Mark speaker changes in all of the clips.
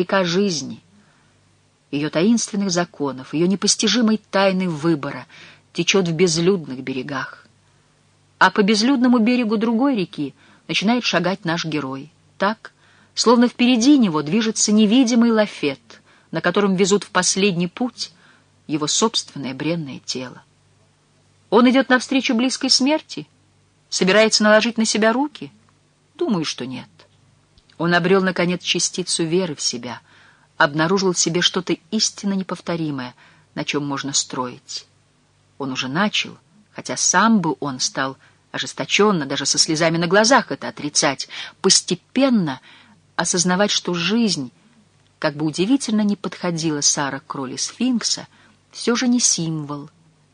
Speaker 1: река жизни, ее таинственных законов, ее непостижимой тайны выбора течет в безлюдных берегах. А по безлюдному берегу другой реки начинает шагать наш герой. Так, словно впереди него движется невидимый лафет, на котором везут в последний путь его собственное бренное тело. Он идет навстречу близкой смерти, собирается наложить на себя руки? Думаю, что нет. Он обрел, наконец, частицу веры в себя, обнаружил в себе что-то истинно неповторимое, на чем можно строить. Он уже начал, хотя сам бы он стал ожесточенно, даже со слезами на глазах это отрицать, постепенно осознавать, что жизнь, как бы удивительно не подходила Сара к роли сфинкса, все же не символ,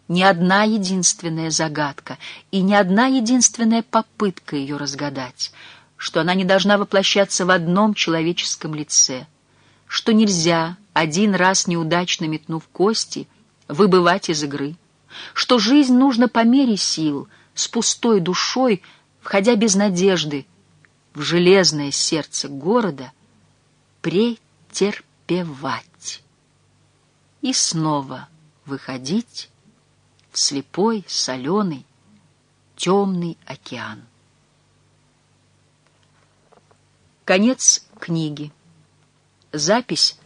Speaker 1: ни одна единственная загадка и ни одна единственная попытка ее разгадать — что она не должна воплощаться в одном человеческом лице, что нельзя, один раз неудачно метнув кости, выбывать из игры, что жизнь нужно по мере сил, с пустой душой, входя без надежды в железное сердце города, претерпевать и снова выходить в слепой, соленый, темный океан. Конец книги. Запись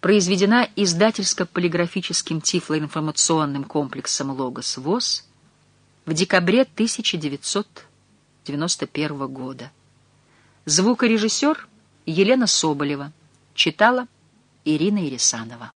Speaker 1: произведена издательско-полиграфическим тифлоинформационным комплексом «Логос ВОЗ» в декабре 1991 года. Звукорежиссер Елена Соболева. Читала Ирина Ирисанова.